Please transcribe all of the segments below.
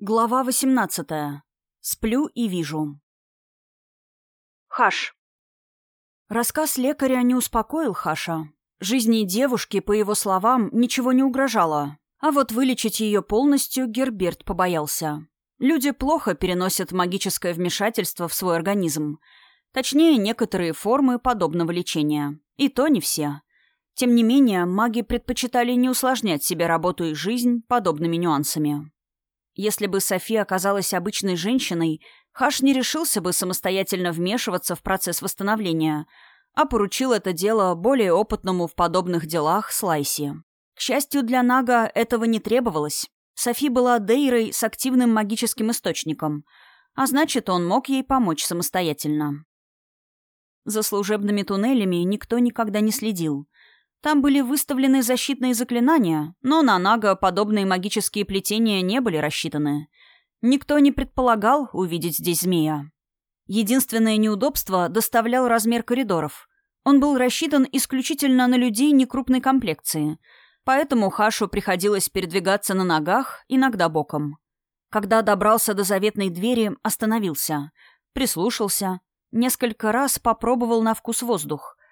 Глава 18. Сплю и вижу. Хаш. Рассказ лекаря не успокоил Хаша. Жизни девушки, по его словам, ничего не угрожало. А вот вылечить ее полностью Герберт побоялся. Люди плохо переносят магическое вмешательство в свой организм. Точнее, некоторые формы подобного лечения. И то не все. Тем не менее, маги предпочитали не усложнять себе работу и жизнь подобными нюансами. Если бы София оказалась обычной женщиной, Хаш не решился бы самостоятельно вмешиваться в процесс восстановления, а поручил это дело более опытному в подобных делах Слайси. К счастью для Нага, этого не требовалось. Софи была Дейрой с активным магическим источником, а значит, он мог ей помочь самостоятельно. За служебными туннелями никто никогда не следил. Там были выставлены защитные заклинания, но на Нага подобные магические плетения не были рассчитаны. Никто не предполагал увидеть здесь змея. Единственное неудобство доставлял размер коридоров. Он был рассчитан исключительно на людей некрупной комплекции, поэтому Хашу приходилось передвигаться на ногах, иногда боком. Когда добрался до заветной двери, остановился, прислушался, несколько раз попробовал на вкус воздух —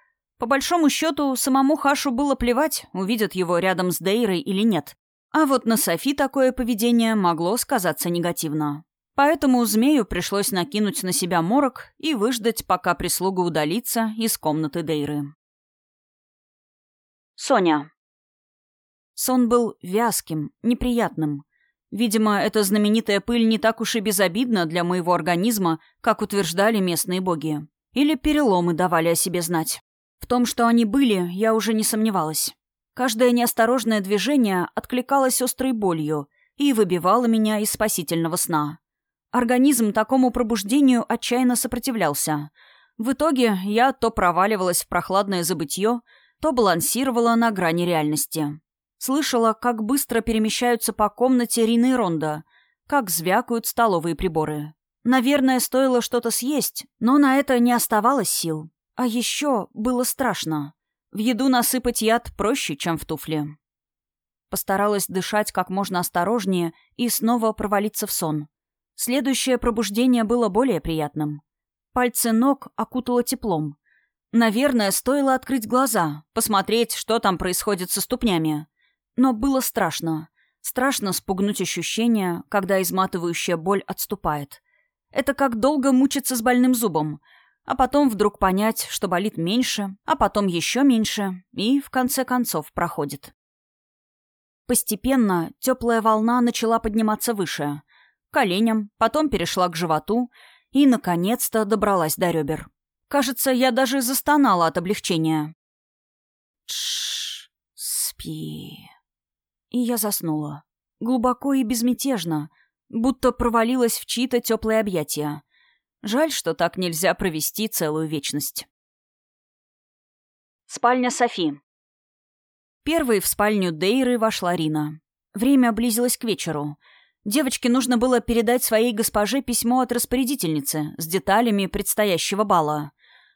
по большому счету, самому Хашу было плевать, увидят его рядом с Дейрой или нет. А вот на Софи такое поведение могло сказаться негативно. Поэтому змею пришлось накинуть на себя морок и выждать, пока прислуга удалится из комнаты Дейры. Соня. Сон был вязким, неприятным. Видимо, эта знаменитая пыль не так уж и безобидна для моего организма, как утверждали местные боги. Или переломы давали о себе знать. В том, что они были, я уже не сомневалась. Каждое неосторожное движение откликалось острой болью и выбивало меня из спасительного сна. Организм такому пробуждению отчаянно сопротивлялся. В итоге я то проваливалась в прохладное забытье, то балансировала на грани реальности. Слышала, как быстро перемещаются по комнате Рины и Ронда, как звякают столовые приборы. Наверное, стоило что-то съесть, но на это не оставалось сил. А еще было страшно. В еду насыпать яд проще, чем в туфли. Постаралась дышать как можно осторожнее и снова провалиться в сон. Следующее пробуждение было более приятным. Пальцы ног окутало теплом. Наверное, стоило открыть глаза, посмотреть, что там происходит со ступнями. Но было страшно. Страшно спугнуть ощущение, когда изматывающая боль отступает. Это как долго мучиться с больным зубом — а потом вдруг понять, что болит меньше, а потом еще меньше, и в конце концов проходит. Постепенно теплая волна начала подниматься выше, коленям, потом перешла к животу и, наконец-то, добралась до ребер. Кажется, я даже застонала от облегчения. Тш, спи. И я заснула. Глубоко и безмятежно, будто провалилась в чьи-то теплые объятия. Жаль, что так нельзя провести целую вечность. Спальня Софи. Первой в спальню Дейры вошла Рина. Время близилось к вечеру. Девочке нужно было передать своей госпоже письмо от распорядительницы с деталями предстоящего бала.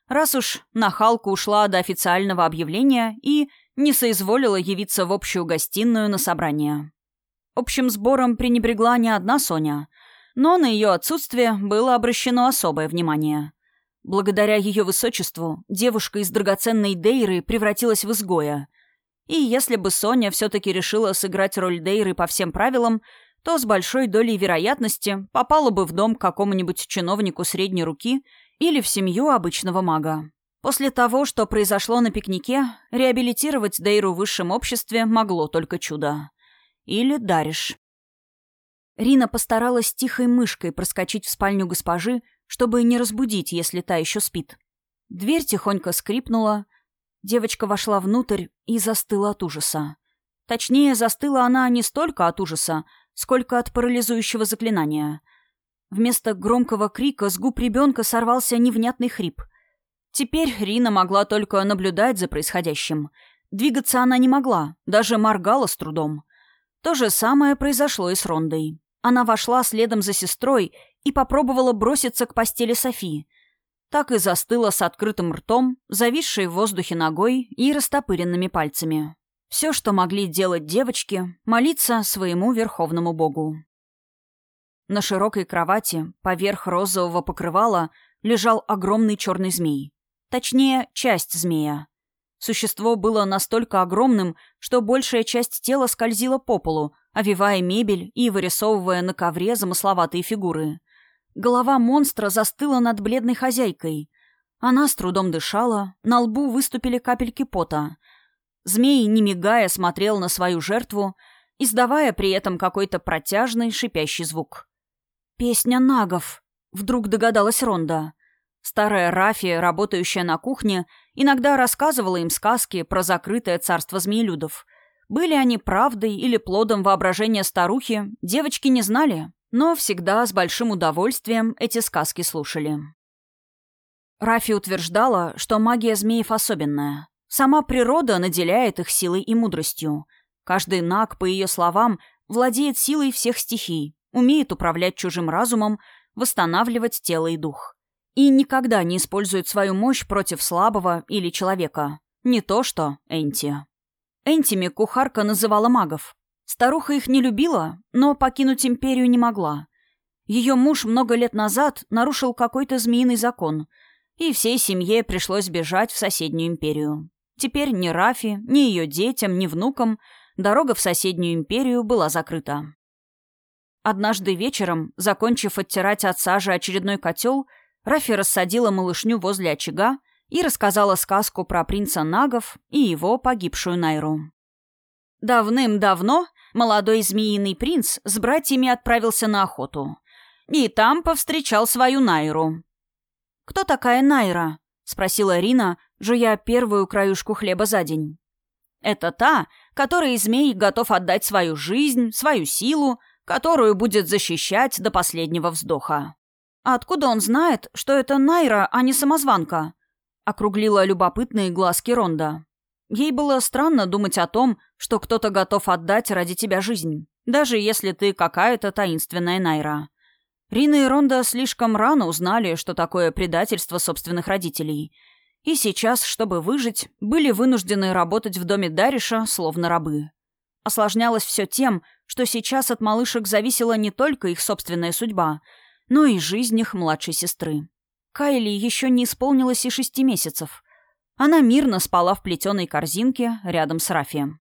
Раз уж нахалка ушла до официального объявления и не соизволила явиться в общую гостиную на собрание. Общим сбором пренебрегла не одна Соня — но на ее отсутствие было обращено особое внимание. Благодаря ее высочеству девушка из драгоценной Дейры превратилась в изгоя. И если бы Соня все-таки решила сыграть роль Дейры по всем правилам, то с большой долей вероятности попала бы в дом к какому-нибудь чиновнику средней руки или в семью обычного мага. После того, что произошло на пикнике, реабилитировать Дейру в высшем обществе могло только чудо. Или Дариш. Рина постаралась тихой мышкой проскочить в спальню госпожи, чтобы не разбудить, если та еще спит. Дверь тихонько скрипнула. Девочка вошла внутрь и застыла от ужаса. Точнее, застыла она не столько от ужаса, сколько от парализующего заклинания. Вместо громкого крика с губ ребенка сорвался невнятный хрип. Теперь Рина могла только наблюдать за происходящим. Двигаться она не могла, даже моргала с трудом. То же самое произошло и с Рондой. Она вошла следом за сестрой и попробовала броситься к постели Софии. Так и застыла с открытым ртом, зависшей в воздухе ногой и растопыренными пальцами. Все, что могли делать девочки, молиться своему верховному богу. На широкой кровати, поверх розового покрывала, лежал огромный черный змей. Точнее, часть змея. Существо было настолько огромным, что большая часть тела скользила по полу, овивая мебель и вырисовывая на ковре замысловатые фигуры. Голова монстра застыла над бледной хозяйкой. Она с трудом дышала, на лбу выступили капельки пота. Змей, не мигая, смотрел на свою жертву, издавая при этом какой-то протяжный шипящий звук. «Песня нагов», — вдруг догадалась Ронда. Старая Рафи, работающая на кухне, иногда рассказывала им сказки про закрытое царство змеелюдов. Были они правдой или плодом воображения старухи, девочки не знали, но всегда с большим удовольствием эти сказки слушали. Рафи утверждала, что магия змеев особенная. Сама природа наделяет их силой и мудростью. Каждый наг, по ее словам, владеет силой всех стихий, умеет управлять чужим разумом, восстанавливать тело и дух и никогда не использует свою мощь против слабого или человека. Не то что Энти. Энтими кухарка называла магов. Старуха их не любила, но покинуть империю не могла. Ее муж много лет назад нарушил какой-то змеиный закон, и всей семье пришлось бежать в соседнюю империю. Теперь ни Рафи, ни ее детям, ни внукам дорога в соседнюю империю была закрыта. Однажды вечером, закончив оттирать от сажи очередной котел, Рафи рассадила малышню возле очага и рассказала сказку про принца Нагов и его погибшую Найру. Давным-давно молодой змеиный принц с братьями отправился на охоту. И там повстречал свою Найру. «Кто такая Найра?» — спросила Рина, жуя первую краюшку хлеба за день. «Это та, которой змей готов отдать свою жизнь, свою силу, которую будет защищать до последнего вздоха. «А откуда он знает, что это Найра, а не самозванка?» — округлила любопытные глазки Ронда. Ей было странно думать о том, что кто-то готов отдать ради тебя жизнь, даже если ты какая-то таинственная Найра. Рина и Ронда слишком рано узнали, что такое предательство собственных родителей. И сейчас, чтобы выжить, были вынуждены работать в доме Дариша, словно рабы. Осложнялось все тем, что сейчас от малышек зависела не только их собственная судьба — но и жизнь их младшей сестры. Кайли еще не исполнилось и шести месяцев. Она мирно спала в плетеной корзинке рядом с Рафием.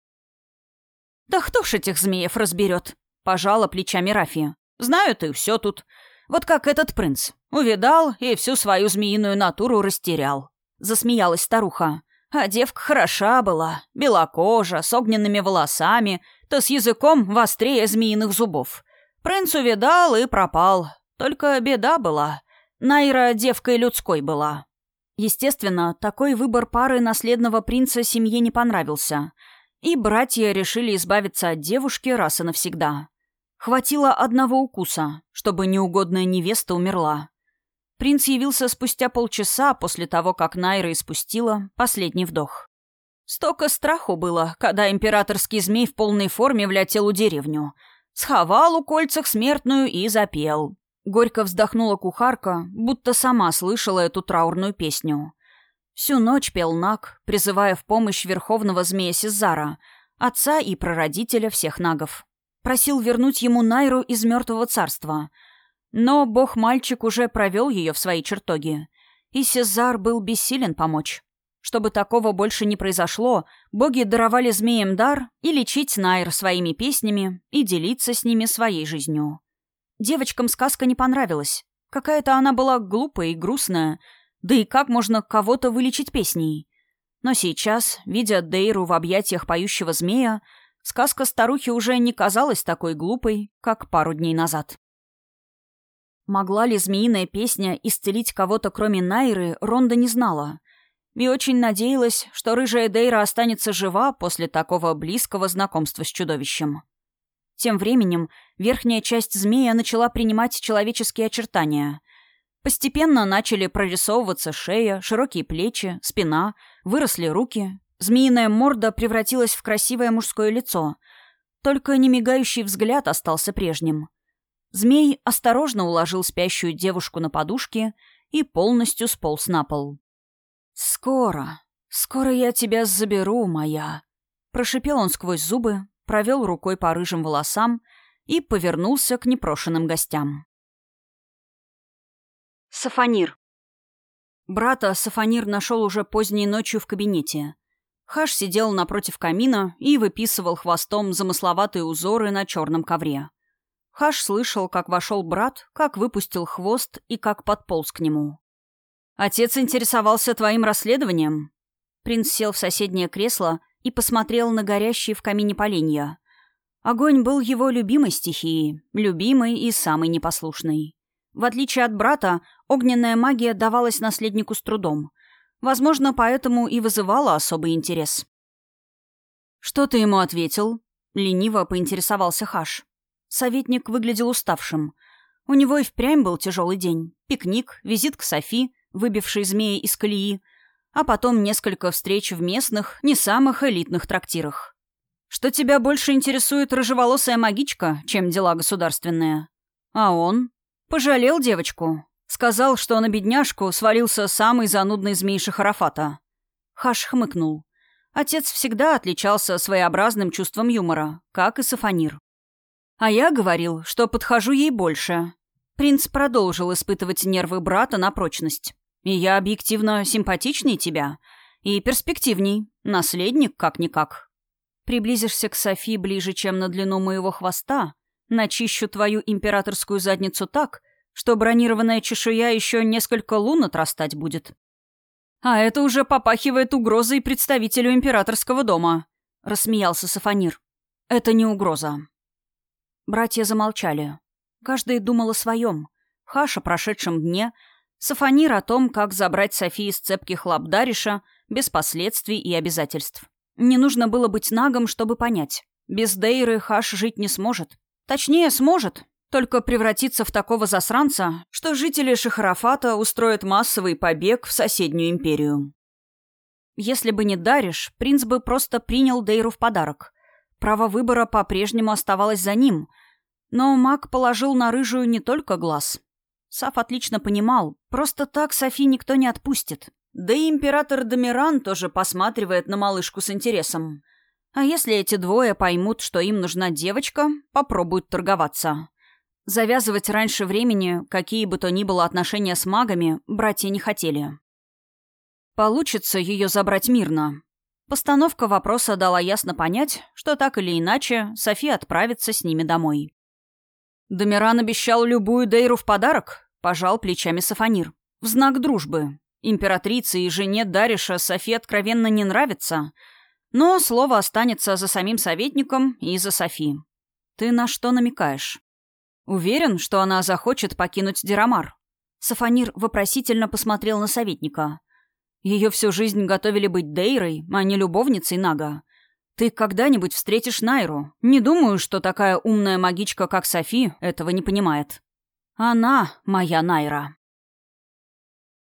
«Да кто ж этих змеев разберет?» — пожала плечами Рафия. «Знают и все тут. Вот как этот принц. Увидал и всю свою змеиную натуру растерял». Засмеялась старуха. А девка хороша была, белокожа, с огненными волосами, то с языком вострее змеиных зубов. Принц увидал и пропал, только беда была. Найра девкой людской была. Естественно, такой выбор пары наследного принца семье не понравился. И братья решили избавиться от девушки раз и навсегда. Хватило одного укуса, чтобы неугодная невеста умерла. Принц явился спустя полчаса после того, как Найра испустила последний вдох. Столько страху было, когда императорский змей в полной форме влетел у деревню. Сховал у кольцах смертную и запел. Горько вздохнула кухарка, будто сама слышала эту траурную песню. Всю ночь пел Наг, призывая в помощь верховного змея Сезара, отца и прародителя всех нагов. Просил вернуть ему Найру из мертвого царства. Но бог-мальчик уже провел ее в свои чертоги, и Сезар был бессилен помочь. Чтобы такого больше не произошло, боги даровали змеям дар и лечить Найр своими песнями, и делиться с ними своей жизнью. Девочкам сказка не понравилась. Какая-то она была глупая и грустная. Да и как можно кого-то вылечить песней? Но сейчас, видя Дейру в объятиях поющего змея, сказка старухи уже не казалась такой глупой, как пару дней назад. Могла ли змеиная песня исцелить кого-то, кроме Найры, Ронда не знала. И очень надеялась, что рыжая Дейра останется жива после такого близкого знакомства с чудовищем. Тем временем верхняя часть змея начала принимать человеческие очертания. Постепенно начали прорисовываться шея, широкие плечи, спина, выросли руки. Змеиная морда превратилась в красивое мужское лицо. Только немигающий взгляд остался прежним. Змей осторожно уложил спящую девушку на подушке и полностью сполз на пол. «Скоро, скоро я тебя заберу, моя», — прошипел он сквозь зубы, провел рукой по рыжим волосам и повернулся к непрошенным гостям. Сафанир. Брата Сафанир нашел уже поздней ночью в кабинете. Хаш сидел напротив камина и выписывал хвостом замысловатые узоры на черном ковре. Хаш слышал, как вошел брат, как выпустил хвост и как подполз к нему. «Отец интересовался твоим расследованием?» Принц сел в соседнее кресло и посмотрел на горящие в камине поленья. Огонь был его любимой стихией, любимой и самой непослушной. В отличие от брата, огненная магия давалась наследнику с трудом. Возможно, поэтому и вызывала особый интерес. «Что ты ему ответил?» — лениво поинтересовался Хаш. Советник выглядел уставшим. У него и впрямь был тяжелый день. Пикник, визит к Софи, выбившей змеи из колеи, а потом несколько встреч в местных, не самых элитных трактирах. «Что тебя больше интересует рыжеволосая магичка, чем дела государственные?» А он? Пожалел девочку. Сказал, что на бедняжку свалился самый занудный змей Шахарафата. Хаш хмыкнул. Отец всегда отличался своеобразным чувством юмора, как и Сафанир. А я говорил, что подхожу ей больше. Принц продолжил испытывать нервы брата на прочность. И я объективно симпатичней тебя. И перспективней. Наследник как-никак. Приблизишься к Софи ближе, чем на длину моего хвоста, Начищу твою императорскую задницу так, что бронированная чешуя еще несколько лун отрастать будет. А это уже попахивает угрозой представителю императорского дома, рассмеялся Сафанир. Это не угроза. Братья замолчали. Каждый думал о своем. Хаш о прошедшем дне, Сафанир о том, как забрать Софи из цепких лап Дариша без последствий и обязательств. Не нужно было быть нагом, чтобы понять. Без Дейры Хаш жить не сможет. Точнее, сможет, только превратиться в такого засранца, что жители Шахарафата устроят массовый побег в соседнюю империю. Если бы не Дариш, принц бы просто принял Дейру в подарок. Право выбора по-прежнему оставалось за ним. Но маг положил на рыжую не только глаз. Саф отлично понимал, просто так Софи никто не отпустит. Да и император Домиран тоже посматривает на малышку с интересом. А если эти двое поймут, что им нужна девочка, попробуют торговаться. Завязывать раньше времени какие бы то ни было отношения с магами братья не хотели. Получится ее забрать мирно. Постановка вопроса дала ясно понять, что так или иначе София отправится с ними домой. Домиран обещал любую Дейру в подарок, пожал плечами Сафанир. В знак дружбы. Императрице и жене Дариша Софи откровенно не нравится — но слово останется за самим советником и за Софи. Ты на что намекаешь? Уверен, что она захочет покинуть Дирамар? Сафанир вопросительно посмотрел на советника. Ее всю жизнь готовили быть Дейрой, а не любовницей Нага. Ты когда-нибудь встретишь Найру? Не думаю, что такая умная магичка, как Софи, этого не понимает. Она моя Найра.